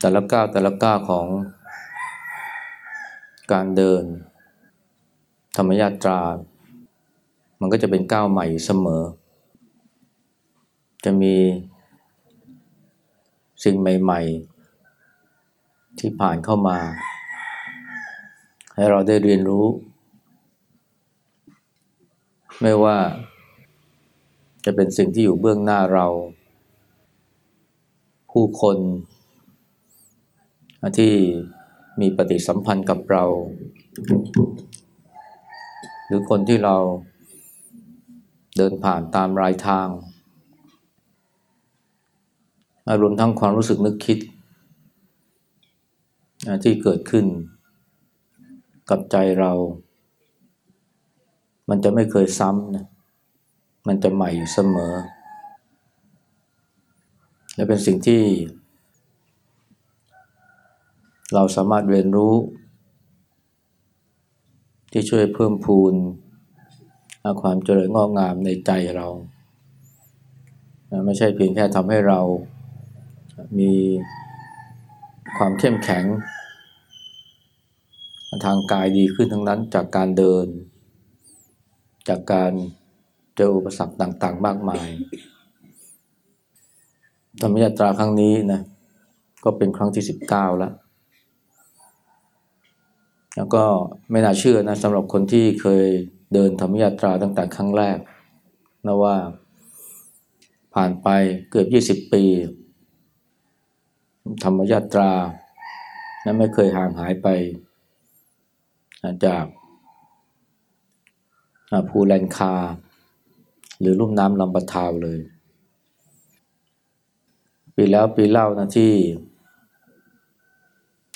แต่ละก้าวแต่ละก้าวของการเดิน ธรรมยาตรา มันก็จะเป็นก้าวใหม่เสมอ จะมีสิ่งใหม่ ๆ ที่ผ่านเข้ามา ให้เราได้เรียนรู้ ไม่ว่าจะเป็นสิ่งที่อยู่เบื้องหน้าเรา ผู้คน ที่มีปฏิสัมพันธ์กับเรา หรือคนที่เราเดินผ่านตามรายทาง รวมทั้งความรู้สึกนึกคิด ที่เกิดขึ้นกับใจเรา มันจะไม่เคยซ้ำนะมันจะใหม่อยู่เสมอ และเป็นสิ่งที่ เราสามารถเรียนรู้ ที่ช่วยเพิ่มพูนความเจริญงอกงามในใจเรา ไม่ใช่เพียงแค่ทำให้เรามีความเข้มแข็ง ทางกายดีขึ้นทั้งนั้นจากการเดิน จากการเจออุปสรรคต่างๆ มากมายธรรมยาตราครั้งนี้นะก็เป็นครั้งที่สิบเก้าแล้ว แล้วก็ไม่น่าเชื่อนะสำหรับคนที่เคยเดินธรรมยาตราตั้งแต่ครั้งแรกนะว่าผ่านไปเกือบยี่สิบปี ธรรมยาตรานะไม่เคยห่างหายไปจากภูแลนคา หรือลุ่มน้ำลำปะทาวเลย ปีแล้วปีเล่านะที่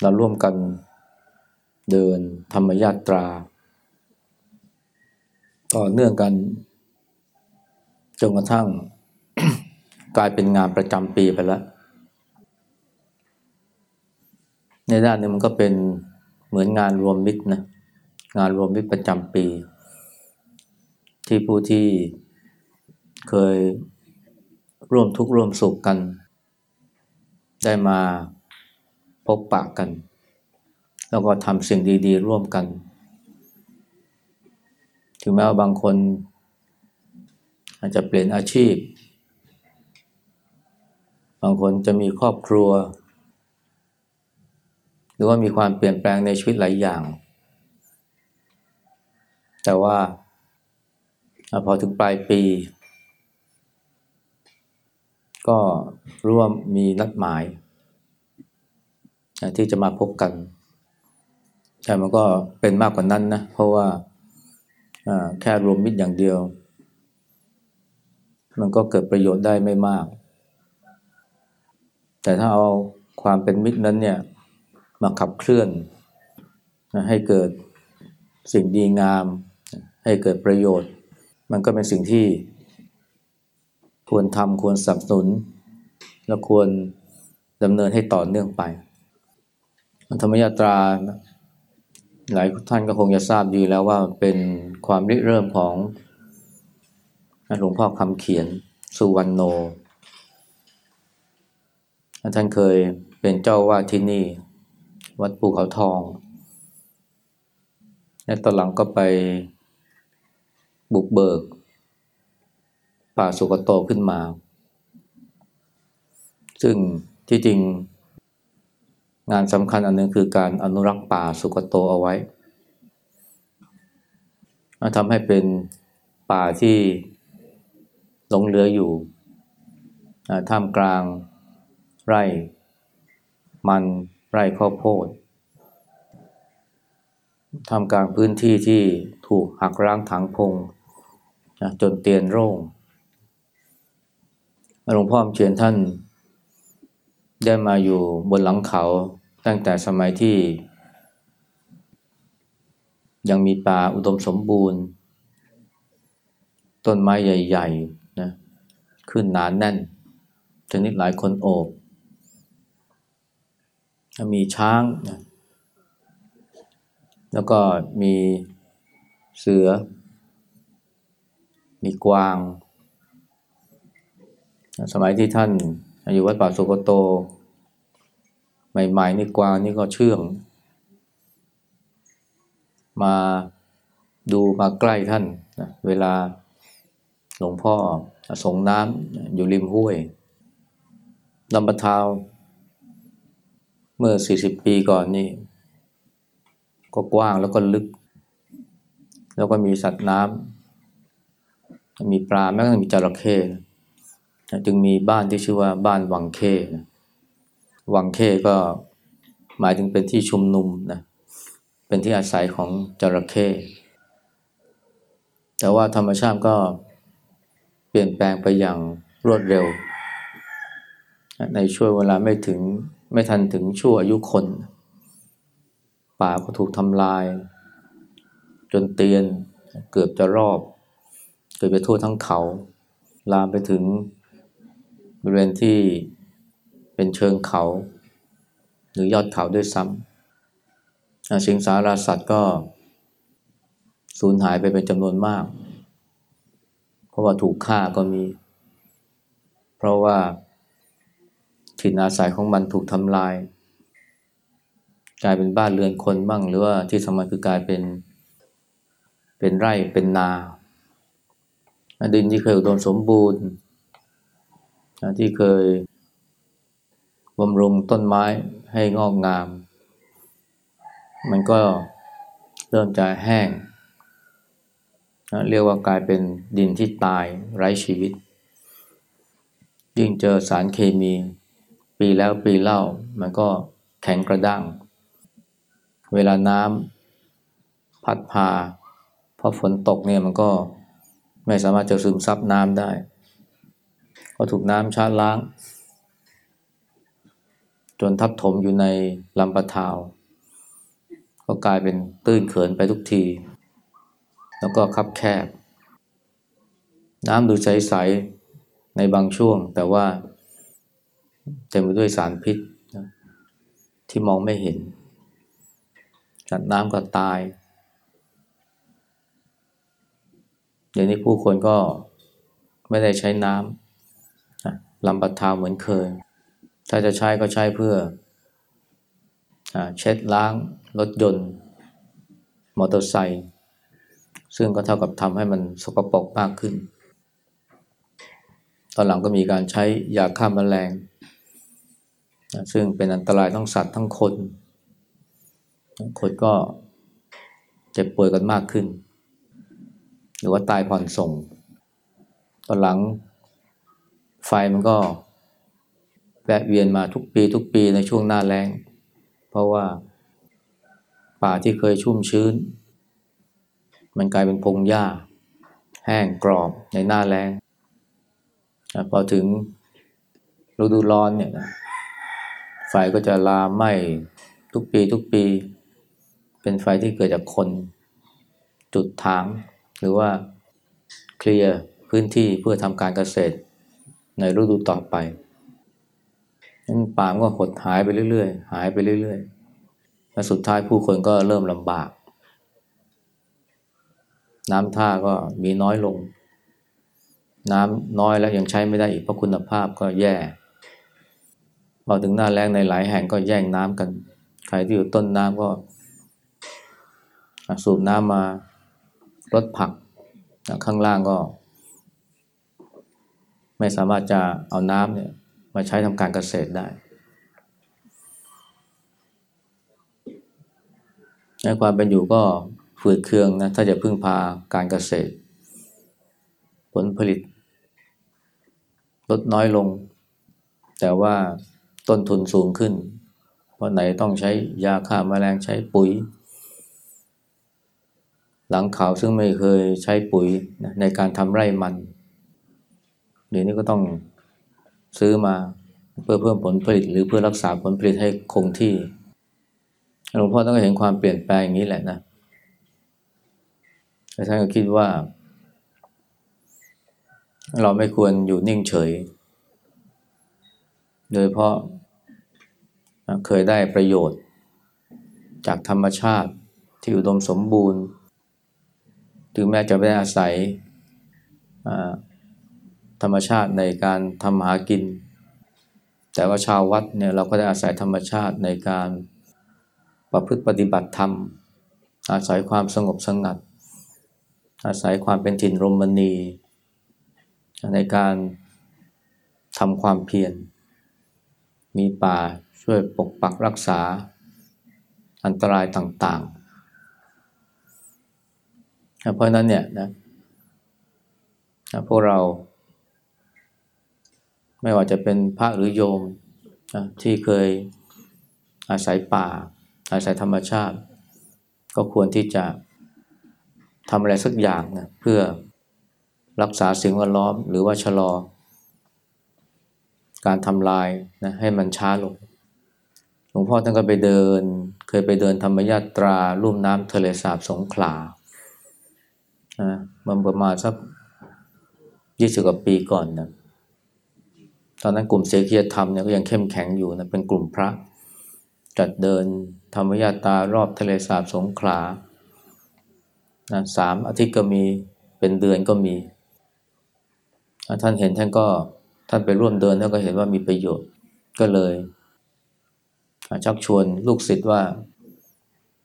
เราร่วมกัน เดินธรรมยาตรา ต่อเนื่องกันจนกระทั่งกลายเป็นงานประจำปีไปแล้ว ในด้านนึงมันก็เป็นเหมือนงานรวมมิตรนะงานรวมมิตรประจำปี ที่ผู้ที่เคยร่วมทุกข์ร่วมสุขกัน ได้มาพบปะกัน แล้วก็ทำสิ่งดีๆ ร่วมกัน ถึงแม้ว่าบางคน อาจจะเปลี่ยนอาชีพ บางคนจะมีครอบครัว หรือว่ามีความเปลี่ยนแปลงในชีวิตหลายอย่าง แต่ว่าพอถึงปลายปี ก็ร่วมมีนัดหมาย ที่จะมาพบกัน แต่มันก็เป็นมากกว่านั้นนะ เพราะว่าแค่รวมมิตรอย่างเดียว มันก็เกิดประโยชน์ได้ไม่มาก แต่ถ้าเอาความเป็นมิตรนั้นเนี่ยมาขับเคลื่อนให้เกิดสิ่งดีงาม ให้เกิดประโยชน์ มันก็เป็นสิ่งที่ควรทำควรสนับสนุน และควรดำเนินให้ต่อเนื่องไปธรรมยาตรา หลายท่านก็คงจะทราบดีแล้วว่าเป็นความริเริ่มของหลวงพ่อคำเขียนสุวรรณโน ท่านเคยเป็นเจ้าวาดที่นี่ วัดภูเขาทอง และตอนหลังก็ไปบุกเบิก ป่าสุกโตขึ้นมา ซึ่งที่จริง งานสำคัญอันนึงคือการอนุรักษ์ป่าสุกโตเอาไว้ทำให้เป็นป่าที่หลงเหลืออยู่ท่ามกลางไร่ มันไร่ข้าวโพดท่ามกลางพื้นที่ที่ถูกหักร้างถังพงจนเตียนโร่งหลวงพ่อเชียนท่าน ได้มาอยู่บนหลังเขาตั้งแต่สมัยที่ ยังมีป่าอุดมสมบูรณ์ ต้นไม้ใหญ่ๆนะขึ้นหนานแน่น ชนิดหลายคนโอบ มีช้างนะแล้วก็มีเสือ มีกวาง สมัยที่ท่าน อยู่วัดป่าสุโกโต ใหม่ๆนี่กวางนี่ก็เชื่อง มาดูมาใกล้ท่านนะเวลาหลวงพ่อส่งน้ำอยู่ริมห้วยลำปะทาวเมื่อ 40 ปีก่อนนี่ ก็กว้างแล้วก็ลึก แล้วก็มีสัตว์น้ำมีปลาแม้กระทั่งมีจระเข้ จึงมีบ้านที่ชื่อว่าบ้านวังเข้วังเข้ก็หมายถึงเป็นที่ชุมนุมนะเป็นที่อาศัยของจระเข้แต่ว่าธรรมชาติก็เปลี่ยนแปลงไปอย่างรวดเร็ว ในช่วงเวลาไม่ถึงไม่ทันถึงช่วอายุคน ป่าก็ถูกทำลาย จนเตียนเกือบจะรอบ เกิดไปทั่วทั้งเขา ลามไปถึง บริเวณที่เป็นเชิงเขา หรือยอดเขาด้วยซ้ำสิงสาราสัตว์ก็สูญหายไปเป็นจำนวนมาก เพราะว่าถูกฆ่าก็มี เพราะว่าถิ่นอาศัยของมันถูกทำลาย กลายเป็นบ้านเรือนคนบ้างหรือว่าที่สำคัญคือกลายเป็นเป็นไร่เป็นนา ดินที่เคยอุดมสมบูรณ์ ที่เคยบำรุงต้นไม้ให้งอกงาม มันก็เริ่มจะแห้ง เรียกว่ากลายเป็นดินที่ตายไร้ชีวิต ยิ่งเจอสารเคมี ปีแล้วปีเล่า มันก็แข็งกระด้าง เวลาน้ำพัดพาพอฝนตกเนี่ยมันก็ไม่สามารถจะซึมซับน้ำได้ ก็ถูกน้ำชาล้าง จนทับถมอยู่ในลำปะทาว ก็กลายเป็นตื้นเขินไปทุกที แล้วก็คับแคบ น้ำดูใส ๆ ในบางช่วง แต่ว่าเต็มไปด้วยสารพิษที่มองไม่เห็นสัตว์น้ำก็ตาย เดี๋ยวนี้ผู้คนก็ไม่ได้ใช้น้ำ ลำบัดทาวเหมือนเคย ถ้าจะใช้ก็ใช้เพื่ออเช็ดล้างรถยนต์ มอเตอร์ไซค์ซึ่งก็เท่ากับทำให้มันสกปรกมากขึ้น ตอนหลังก็มีการใช้ยาฆ่ามาแมลง ซึ่งเป็นอันตรายทั้งสัตว์ทั้งคน คนก็เจ็บป่วยกันมากขึ้น หรือว่าตายผ่อนส่ง ตอนหลัง ไฟมันก็แวะเวียนมาทุกปีทุกปีในช่วงหน้าแล้ง เพราะว่าป่าที่เคยชุ่มชื้น มันกลายเป็นพงหญ้า แห้งกรอบในหน้าแล้งพอถึงฤดูร้อนเนี่ยไฟก็จะลามไหม้ทุกปีทุกปี เป็นไฟที่เกิดจากคน จุดถางหรือว่าเคลียร์พื้นที่เพื่อทำการเกษตร ในฤดูต่อไปนั้นป่ามก็หดหายไปเรื่อยๆ หายไปเรื่อยๆ และสุดท้ายผู้คนก็เริ่มลำบาก น้ำท่าก็มีน้อยลง น้ำน้อยแล้วยังใช้ไม่ได้อีกเพราะคุณภาพก็แย่ พอถึงหน้าแรงในหลายแห่งก็แย่งน้ำกัน ใครที่อยู่ต้นน้ำก็สูบน้ำมารดผัก ข้างล่างก็ ไม่สามารถจะเอาน้ำเนี่ยมาใช้ทำการเกษตรได้ในความเป็นอยู่ก็ฝืดเคืองนะถ้าจะพึ่งพาการเกษตร ผลผลิต ลดน้อยลง แต่ว่าต้นทุนสูงขึ้น เพราะไหนต้องใช้ยาฆ่ามาแมลงใช้ปุ๋ย หลังข่าวซึ่งไม่เคยใช้ปุ๋ยในการทำไร่มัน เดี๋ยวนี้ก็ต้องซื้อมาเพื่อเพิ่มผลผลิต หรือเพื่อรักษาผลผลิตให้คงที่หลวงพ่อต้องเห็นความเปลี่ยนแปลงอย่างนี้แหละนะแต่ท่านก็คิดว่า เราไม่ควรอยู่นิ่งเฉย โดยเพราะเคยได้ประโยชน์ จากธรรมชาติที่อุดมสมบูรณ์ ถึงแม้จะไม่ได้อาศัย ธรรมชาติในการทำหากิน แต่ว่าชาววัดเนี่ยเราก็ได้อาศัยธรรมชาติในการประพฤติปฏิบัติธรรม อาศัยความสงบสงัด อาศัยความเป็นถิ่นรมณี ในการทำความเพียร มีป่าช่วยปกปักรักษาอันตรายต่างๆ เพราะนั้นเนี่ยนะพวกเรา ไม่ว่าจะเป็นพระหรือโยมที่เคยอาศัยป่า อาศัยธรรมชาติ ก็ควรที่จะทำอะไรสักอย่างนะเพื่อรักษาสิ่งแวดล้อมหรือว่าชะลอ การทำลายนะให้มันช้าลง หลวงพ่อท่านก็ไปเดิน เคยไปเดินธรรมยาตราลุ่มน้ำทะเลสาบสงขลามันประมาณสักยี่สิบกว่าปีก่อนนะ ตอนนั้นกลุ่มเสกียธรรมเนี่ยก็ยังเข้มแข็งอยู่นะเป็นกลุ่มพระ จัดเดินธรรมยาตารอบทะเลสาบสงขลานะสามอาทิตย์ก็มีเป็นเดือนก็มีท่านเห็นท่านก็ท่านไปร่วมเดินท่านก็เห็นว่ามีประโยชน์ก็เลยชักชวนลูกศิษย์ว่า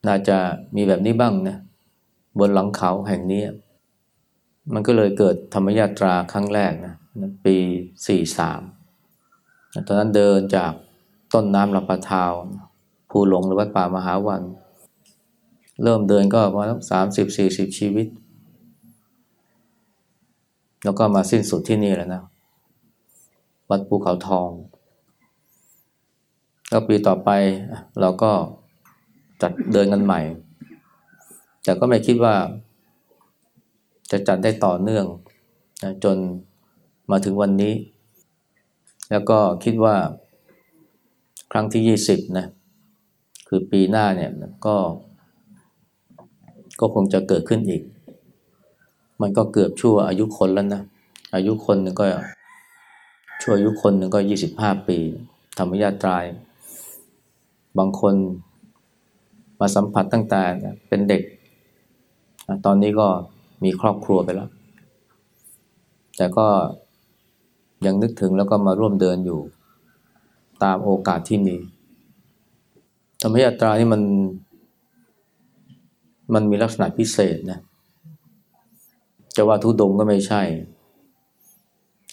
น่าจะมีแบบนี้บ้างนะบนหลังเขาแห่งนี้ มันก็เลยเกิดธรรมยาตราครั้งแรกนะปีสี่สาม ตอนนั้นเดินจากต้นน้ำลำปะทาวภูหลงหรือวัดป่ามหาวัน เริ่มเดินก็ประมาณสามสิบสี่สิบชีวิต แล้วก็มาสิ้นสุดที่นี่แล้วนะ วัดภูเขาทอง แล้วปีต่อไปเราก็จัดเดินกันใหม่ แต่ก็ไม่คิดว่า จะจัดได้ต่อเนื่องนะจนมาถึงวันนี้ แล้วก็คิดว่าครั้งที่ยี่สิบนะคือปีหน้าเนี่ยก็ ก็คงจะเกิดขึ้นอีก มันก็เกือบชั่วอายุคนแล้วนะอายุคนหนึ่งก็ชั่วอายุคนหนึ่งก็ยี่สิบห้าปี ธรรมยาตราย บางคนมาสัมผัสตั้งแต่เป็นเด็ก ตอนนี้ก็มีครอบครัวไปแล้ว แต่ก็ ยังนึกถึงแล้วก็มาร่วมเดินอยู่ตามโอกาสที่มีธรรมยาตรานี่มัน มันมีลักษณะพิเศษนะ จะว่าทุดงก็ไม่ใช่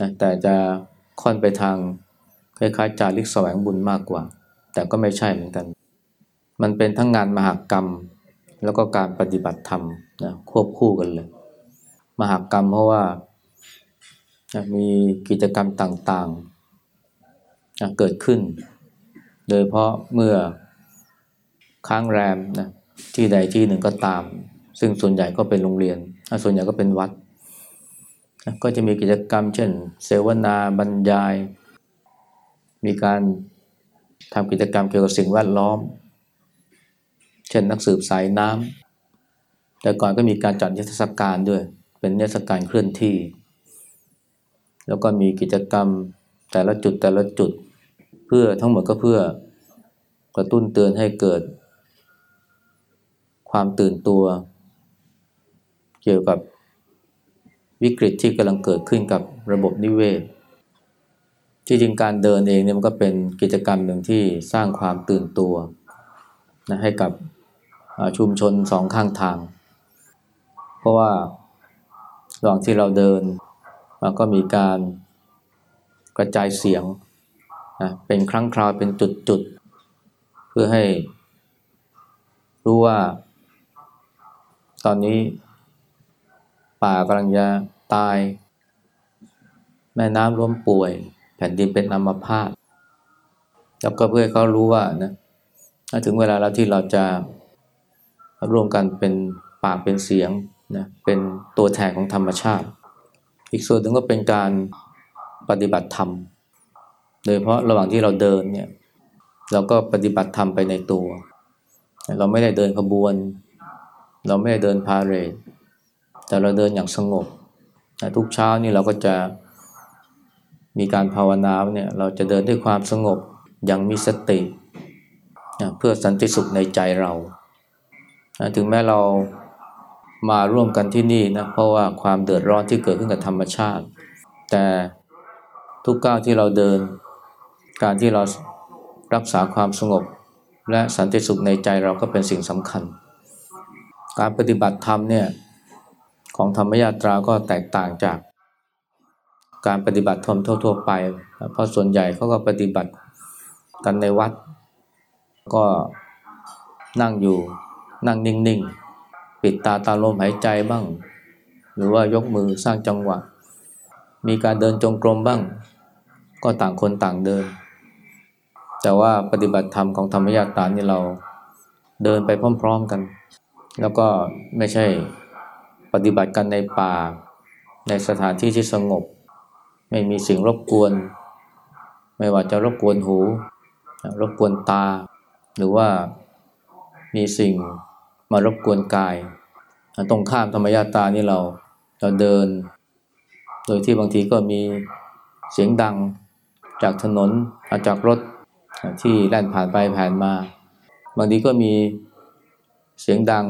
นะแต่จะค่อนไปทางคล้ายๆจาริกแสวงบุญมากกว่า แต่ก็ไม่ใช่เหมือนกัน มันเป็นทั้งงานมหากรรม แล้วก็การปฏิบัติธรรมนะควบคู่กันเลย มหากรรมเพราะว่า มีกิจกรรมต่างๆ เกิดขึ้น โดยเพราะเมื่อค้างแรมนะที่ใดที่หนึ่งก็ตาม ซึ่งส่วนใหญ่ก็เป็นโรงเรียน ส่วนใหญ่ก็เป็นวัด ก็จะมีกิจกรรม เช่น เสวนาบรรยาย มีการทำกิจกรรมเกี่ยวกับสิ่งแวดล้อม เช่นนักสืบสายน้ำแต่ก่อนก็มีการจัดนิทรรศการด้วย เป็นนิทรรศการเคลื่อนที่ แล้วก็มีกิจกรรมแต่ละจุดแต่ละจุด เพื่อทั้งหมดก็เพื่อกระตุ้นเตือนให้เกิด ความตื่นตัว เกี่ยวกับวิกฤตที่กำลังเกิดขึ้นกับระบบนิเวศ ที่จริงการเดินเองเนี่ยมันก็เป็นกิจกรรมหนึ่งที่สร้างความตื่นตัวนะให้กับชุมชนสองข้างทาง เพราะว่าระหว่างที่เราเดินมัน ก็มีการกระจายเสียงนะเป็นครั้งคราวเป็นจุดๆ เพื่อให้รู้ว่า ตอนนี้ป่ากำลังจะตาย แม่น้ำร่วมป่วย แผ่นดินเป็นอัมพาตแล้วก็เพื่อให้เขารู้ว่านะถึงเวลาแล้วที่เราจะร่วมกันเป็นปากเป็นเสียงนะเป็นตัวแทนของธรรมชาติ อีกส่วนหนึ่งก็เป็นการปฏิบัติธรรม โดยเพราะระหว่างที่เราเดินเนี่ยเราก็ปฏิบัติธรรมไปในตัว เราไม่ได้เดินขบวน เราไม่ได้เดินพาเรดแต่เราเดินอย่างสงบทุกเช้านี่เราก็จะมีการภาวนาเนี่ยเราจะเดินด้วยความสงบอย่างมีสติ เพื่อสันติสุขในใจเรา ถึงแม้เรา มาร่วมกันที่นี่นะเพราะว่าความเดือดร้อนที่เกิดขึ้นกับธรรมชาติ แต่ทุกก้าวที่เราเดิน การที่เรารักษาความสงบ และสันติสุขในใจเราก็เป็นสิ่งสำคัญ การปฏิบัติธรรมเนี่ยของธรรมยาตราก็แตกต่างจากการปฏิบัติธรรมทั่ว ๆ ไป เพราะส่วนใหญ่เขาก็ปฏิบัติกันในวัด ก็นั่งอยู่นั่งนิ่ง ๆ ปิดตาตาลมหายใจบ้าง หรือว่ายกมือสร้างจังหวะ มีการเดินจงกรมบ้าง ก็ต่างคนต่างเดิน แต่ว่าปฏิบัติธรรมของธรรมยาตานี่เราเดินไปพร้อมๆกัน แล้วก็ไม่ใช่ปฏิบัติกันในป่า ในสถานที่ที่สงบ ไม่มีสิ่งรบกวน ไม่ว่าจะรบกวนหู รบกวนตา หรือว่ามีสิ่ง มารบกวนกาย ตรงข้ามธรรมยาตานี่เราเราเดิน โดยที่บางทีก็มีเสียงดังจากถนนจากรถที่แล่นผ่านไปผ่านมา บางทีก็มีเสียงดัง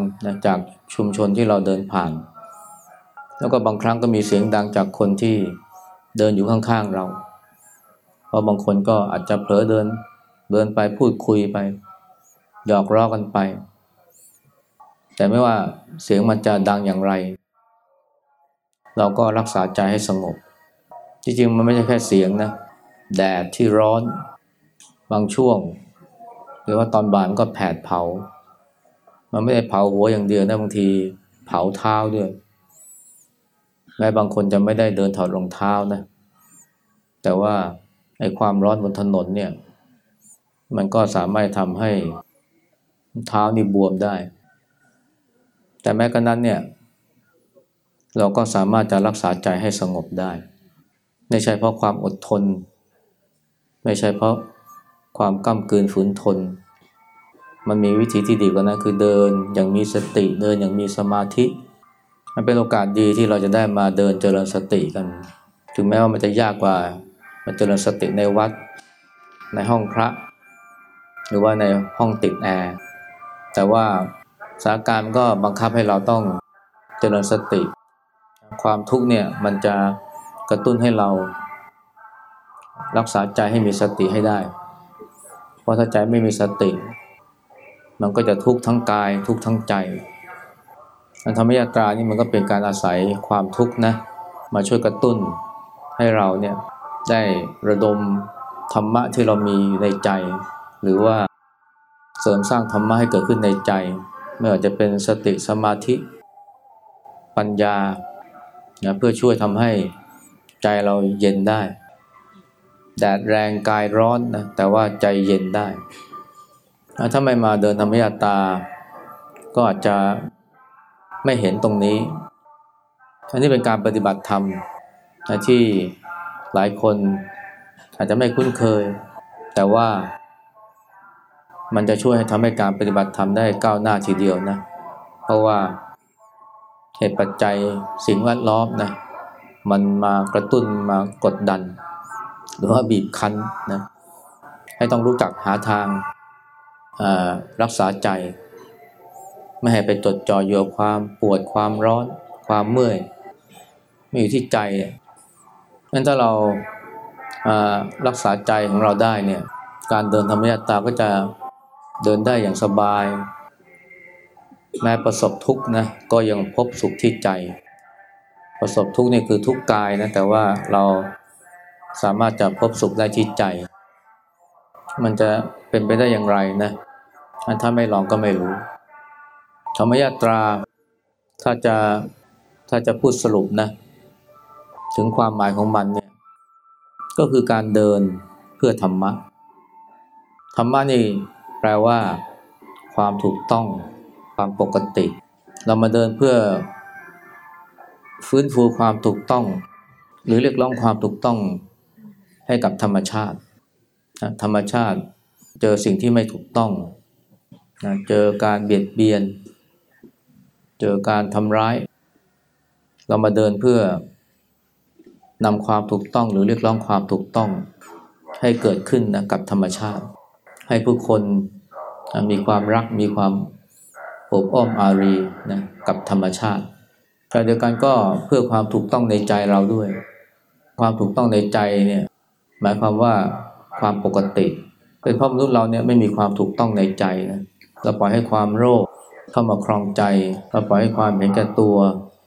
จากชุมชนที่เราเดินผ่าน แล้วก็บางครั้งก็มีเสียงดังจากคนที่เดินอยู่ข้างๆเรา เพราะบางคนก็อาจจะเผลอเดินเดินไปพูดคุยไปหยอกล้อกันไป แต่ไม่ว่าเสียงมันจะดังอย่างไร เราก็รักษาใจให้สงบ จริงๆ มันไม่ใช่แค่เสียงนะ แดดที่ร้อน บางช่วง หรือว่าตอนบ่ายมันก็แผดเผา มันไม่ได้เผาหัวอย่างเดียวนะบางทีเผาเท้าด้วย แม้บางคนจะไม่ได้เดินถอดรองเท้านะ แต่ว่าไอ้ความร้อนบนถนนเนี่ย มันก็สามารถทำให้เท้านี่บวมได้ แต่แม้กระนั้นเนี่ยเราก็สามารถจะรักษาใจให้สงบได้ ไม่ใช่เพราะความอดทน ไม่ใช่เพราะความก้ากลืนฝืนทน มันมีวิธีที่ดีกว่านั้นคือเดินอย่างมีสติเดินอย่างมีสมาธิ มันเป็นโอกาสดีที่เราจะได้มาเดินเจริญสติกัน ถึงแม้ว่ามันจะยากกว่ามาเจริญสติในวัด ในห้องพระ หรือว่าในห้องติดแอร์แต่ว่า สถานการณ์ก็บังคับให้เราต้องเจริญสติ ความทุกข์เนี่ยมันจะกระตุ้นให้เรา รักษาใจให้มีสติให้ได้ เพราะถ้าใจไม่มีสติ มันก็จะทุกข์ทั้งกายทุกข์ทั้งใจธรรมยาตรานี่มันก็เป็นการอาศัยความทุกข์นะมาช่วยกระตุ้นให้เราเนี่ยได้ระดมธรรมะที่เรามีในใจ หรือว่าเสริมสร้างธรรมะให้เกิดขึ้นในใจ ไม่ว่าจะเป็นสติสมาธิ ปัญญานะเพื่อช่วยทำให้ใจเราเย็นได้ แดดแรงกายร้อนนะแต่ว่าใจเย็นได้ ถ้าไม่มาเดินธรรมยาตา ก็อาจจะไม่เห็นตรงนี้อันนี้เป็นการปฏิบัติธรรมนะที่หลายคนอาจจะไม่คุ้นเคย แต่ว่า มันจะช่วยให้ทำให้การปฏิบัติธรรมได้ก้าวหน้าทีเดียวนะ เพราะว่าเหตุปัจจัยสิ่งแวดล้อมนะมันมากระตุ้นมากดดัน หรือว่าบีบคั้นนะให้ต้องรู้จักหาทางรักษาใจ ไม่ให้ไปจดจ่ออยู่ความปวดความร้อน ความเมื่อยไม่อยู่ที่ใจงั้นถ้าเรารักษาใจของเราได้เนี่ยการเดินธรรมยตาก็จะ เดินได้อย่างสบาย แม้ประสบทุกข์นะก็ยังพบสุขที่ใจ ประสบทุกข์นี่คือทุกข์กายนะแต่ว่าเราสามารถจะพบสุขได้ที่ใจ มันจะเป็นไปได้อย่างไรนะถ้าไม่ลองก็ไม่รู้ ธรรมยาตราถ้าจะถ้าจะพูดสรุปนะ ถึงความหมายของมันเนี่ยก็คือการเดินเพื่อธรรมะ ธรรมะนี่ ลว่าความถูกต้องความปกติ เรามาเดินเพื่อ ฟื้นฟูความถูกต้อง หรือเรียกร้องความถูกต้องให้กับธรรมชาติ ธรรมชาติเจอสิ่งที่ไม่ถูกต้อง เจอการเบียดเบียน เจอการทำร้าย เรามาเดินเพื่อนำความถูกต้องหรือเรียกร้องความถูกต้อง ให้เกิดขึ้นนะกับธรรมชาติ ให้ผู้คน มีความรักมีความอบอ้อมอารีนะกับธรรมชาติแต่เดียวกันก็เพื่อความถูกต้องในใจเราด้วย ความถูกต้องในใจเนี่ยหมายความว่าความปกติ เป็นเพราะมนุษย์เราเนี่ยไม่มีความถูกต้องในใจนะเราปล่อยให้ความโลภเข้ามาครองใจเราปล่อยให้ความเห็นแก่ตัว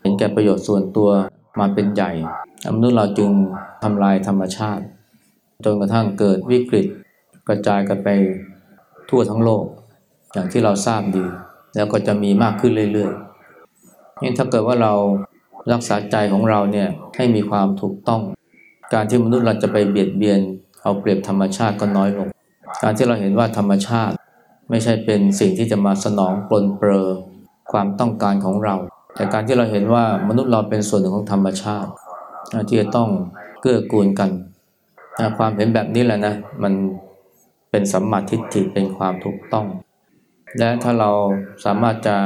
เห็นแก่ประโยชน์ส่วนตัวมาเป็นใหญ่มนุษย์เราจึงทำลายธรรมชาติ จนกระทั่งเกิดวิกฤตกระจายกันไป ทั่วทั้งโลก อย่างที่เราทราบดี แล้วก็จะมีมากขึ้นเรื่อยๆนี่ถ้าเกิดว่าเรารักษาใจของเราเนี่ยให้มีความถูกต้อง การที่มนุษย์เราจะไปเบียดเบียน เอาเปรียบธรรมชาติก็น้อยลง การที่เราเห็นว่าธรรมชาติ ไม่ใช่เป็นสิ่งที่จะมาสนองปลนเปลอความต้องการของเรา แต่การที่เราเห็นว่ามนุษย์เราเป็นส่วนหนึ่งของธรรมชาติที่จะต้องเกื้อกูลกัน ความเห็นแบบนี้แหละนะมัน เป็นสัมมาทิฏฐิเป็นความถูกต้อง และถ้าเราสามารถจะ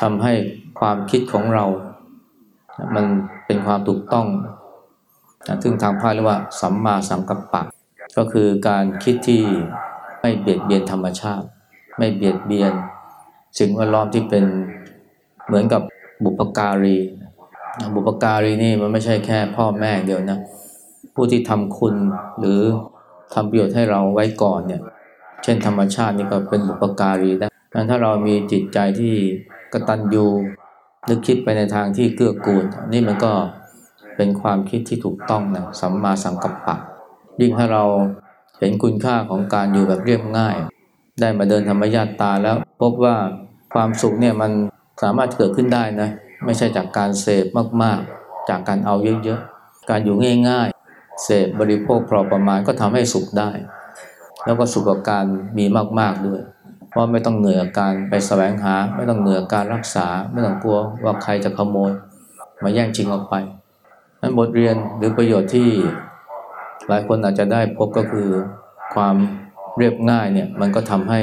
ทำให้ความคิดของเรา มันเป็นความถูกต้อง ซึ่งทางพาเรียกว่าสัมมาสังกัปปะ ก็คือการคิดที่ไม่เบียดเบียนธรรมชาติ ไม่เบียดเบียนสิ่งแวดล้อมที่เป็นเหมือนกับบุปการี บุปการีนี่มันไม่ใช่แค่พ่อแม่เดียวนะ ผู้ที่ทำคุณหรือ ทำประโยชน์ให้เราไว้ก่อนเนี่ย เช่นธรรมชาตินี่ก็เป็นบุปการีได้ดังถ้าเรามีจิตใจที่กตัญญูนึกคิดไปในทางที่เกื้อกูล นี่มันก็เป็นความคิดที่ถูกต้องนะสัมมาสังกัปปะ ยิ่งถ้าเราเห็นคุณค่าของการอยู่แบบเรียบง่าย ได้มาเดินธรรมญาตาแล้วพบว่าความสุขเนี่ยมันสามารถเกิดขึ้นได้นะ ไม่ใช่จากการเสพมากๆ จากการเอาเยอะๆ การอยู่ง่ายๆ เสพบริโภคพอประมาณก็ทำให้สุขได้ แล้วก็สุขกับการมีมากๆด้วย เพราะไม่ต้องเหนื่อยการไปแสวงหา ไม่ต้องเหนื่อยการรักษา ไม่ต้องกลัวว่าใครจะขโมย มาแย่งชิงเอาไปนั้นบทเรียนหรือประโยชน์ที่หลายคนอาจจะได้พบก็คือความเรียบง่ายเนี่ยมันก็ทำให้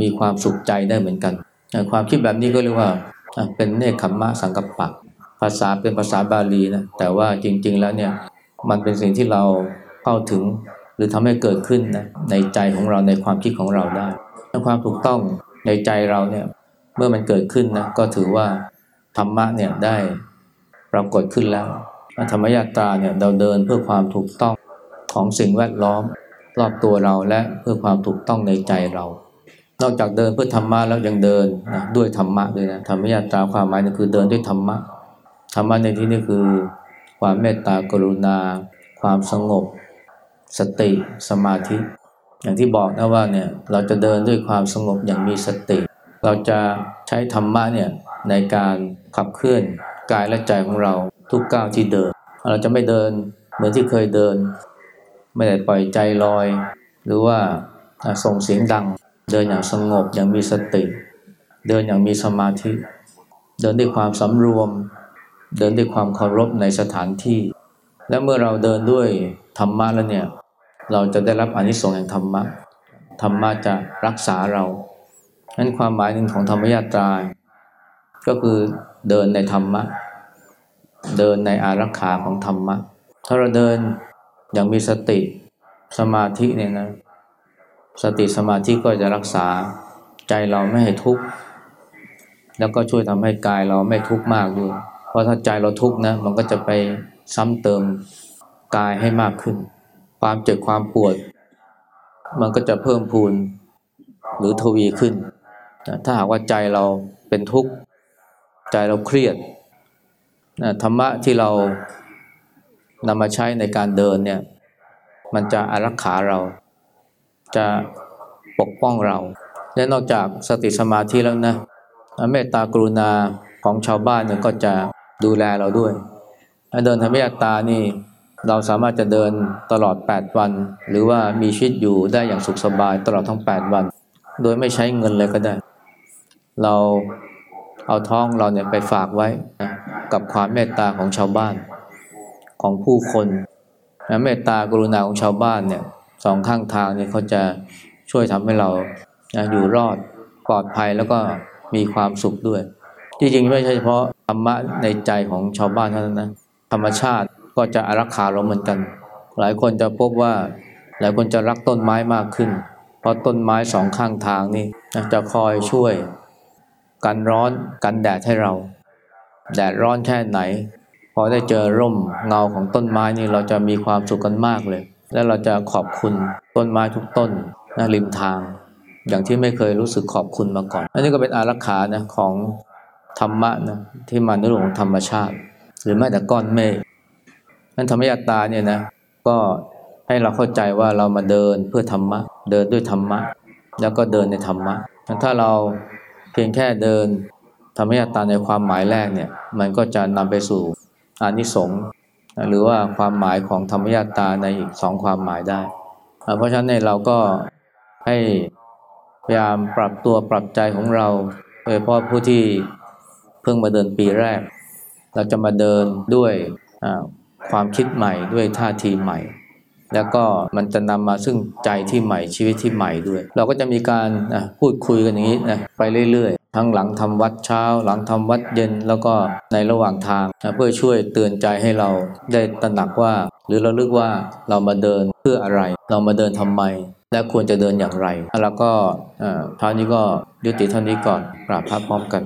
มีความสุขใจได้เหมือนกัน ความคิดแบบนี้ก็เรียกว่าเป็นเนคขมมะสังกัปปะ ภาษาเป็นภาษาบาลีนะแต่ว่าจริง ๆ แล้วเนี่ย มันเป็นสิ่งที่เราเข้าถึง หรือทำให้เกิดขึ้นนะในใจของเราในความคิดของเราได้ความถูกต้องในใจเราเนี่ยเมื่อมันเกิดขึ้นนะก็ถือว่าธรรมะเนี่ยได้ปรากฏขึ้นแล้วธรรมยาตราเนี่ยเราเดินเพื่อความถูกต้องของสิ่งแวดล้อมรอบตัวเราและเพื่อความถูกต้องในใจเรา นอกจากเดินเพื่อธรรมะแล้วยังเดินนะด้วยธรรมะด้วยนะธรรมยาตราความหมายนี่คือเดินด้วยธรรมะธรรมะในที่นี้คือ ความเมตตากรุณา ความสงบ สติสมาธิ อย่างที่บอกนะว่าเนี่ยเราจะเดินด้วยความสงบอย่างมีสติ เราจะใช้ธรรมะเนี่ยในการขับเคลื่อนกายและใจของเราทุกก้าวที่เดิน เราจะไม่เดินเหมือนที่เคยเดิน ไม่ได้ปล่อยใจลอย หรือว่าส่งเสียงดัง เดินอย่างสงบอย่างมีสติ เดินอย่างมีสมาธิ เดินด้วยความสำรวม เดินด้วยความเคารพในสถานที่ และเมื่อเราเดินด้วยธรรมะแล้วเนี่ย เราจะได้รับอนิสงส์แห่งธรรมะ ธรรมะจะรักษาเรานั้นความหมายหนึ่งของธรรมยาตราก็คือเดินในธรรมะ เดินในอารักขาของธรรมะ ถ้าเราเดินอย่างมีสติสมาธิเนี่ยนะ สติสมาธิก็จะรักษาใจเราไม่ให้ทุกข์ แล้วก็ช่วยทำให้กายเราไม่ทุกข์มากด้วย ราะถ้าใจเราทุกข์นะมันก็จะไปซ้ำเติมกายให้มากขึ้น ความเจ็บความปวด มันก็จะเพิ่มพูนหรือทวีขึ้น ถ้าหากว่าใจเราเป็นทุกข์ ใจเราเครียดธรรมะที่เรานำมาใช้ในการเดินเนี่ยมันจะอารักขาเราจะปกป้องเรา และนอกจากสติสมาธิแล้วนะเมตตากรุณาของชาวบ้านเนี่ยก็จะ ดูแลเราด้วยเดินธรรมยตานี่เราสามารถจะเดินตลอด 8 วัน หรือว่ามีชีวิตอยู่ได้อย่างสุขสบายตลอดทั้ง 8 วัน โดยไม่ใช้เงินเลยก็ได้ เราเอาท้องเราเนี่ยไปฝากไว้นะกับความเมตตาของชาวบ้านของผู้คนนะเมตตากรุณาของชาวบ้านเนี่ยสองข้างทางเนี่ยเขาจะช่วยทำให้เรานะอยู่รอดปลอดภัยแล้วก็มีความสุขด้วย จริงๆ ไม่ใช่เฉพาะ ธรรมะในใจของชาวบ้านเท่านั้นนะธรรมชาติก็จะอารักขาเราเหมือนกัน หลายคนจะพบว่าหลายคนจะรักต้นไม้มากขึ้น เพราะต้นไม้สองข้างทางนี่จะคอยช่วย กันร้อนกันแดดให้เรา แดดร้อนแค่ไหน พอได้เจอร่มเงาของต้นไม้นี่เราจะมีความสุขกันมากเลย แล้วเราจะขอบคุณต้นไม้ทุกต้นนะริมทาง อย่างที่ไม่เคยรู้สึกขอบคุณมาก่อน อันนี้ก็เป็นอารักขานะของ ธรรมะนะที่มาในเรื่องของธรรมชาติ หรือแม้แต่ก้อนเมฆนั้นธรรมยตาเนี่ยนะก็ให้เราเข้าใจว่าเรามาเดินเพื่อธรรมะ เดินด้วยธรรมะ แล้วก็เดินในธรรมะถ้าเราเพียงแค่เดินธรรมยตาในความหมายแรกเนี่ยมันก็จะนำไปสู่อานิสงส์หรือว่าความหมายของธรรมยตาในอีกสองความหมายได้ เพราะฉะนั้นเนี่ยเราก็ให้พยายามปรับตัวปรับใจของเราโดยเฉพาะผู้ที่ พิ่งมาเดินปีแรก เราจะมาเดินด้วยความคิดใหม่ด้วยท่าทีใหม่ แล้วก็มันจะนำมาซึ่งใจที่ใหม่ชีวิตที่ใหม่ด้วย เราก็จะมีการพูดคุยกันอย่างนี้นะไปเรื่อยๆ ทั้งหลังทำวัดเช้า หลังทำวัดเย็นแล้วก็ในระหว่างทางเพื่อช่วยเตือนใจให้เราได้ตระหนักว่า หรือเราลึกว่าเรามาเดินเพื่ออะไร เรามาเดินทำไม และควรจะเดินอย่างไร แล้วก็เท่านี้ก็ยุติเท่านี้ก่อนกราบพระพร้อมกัน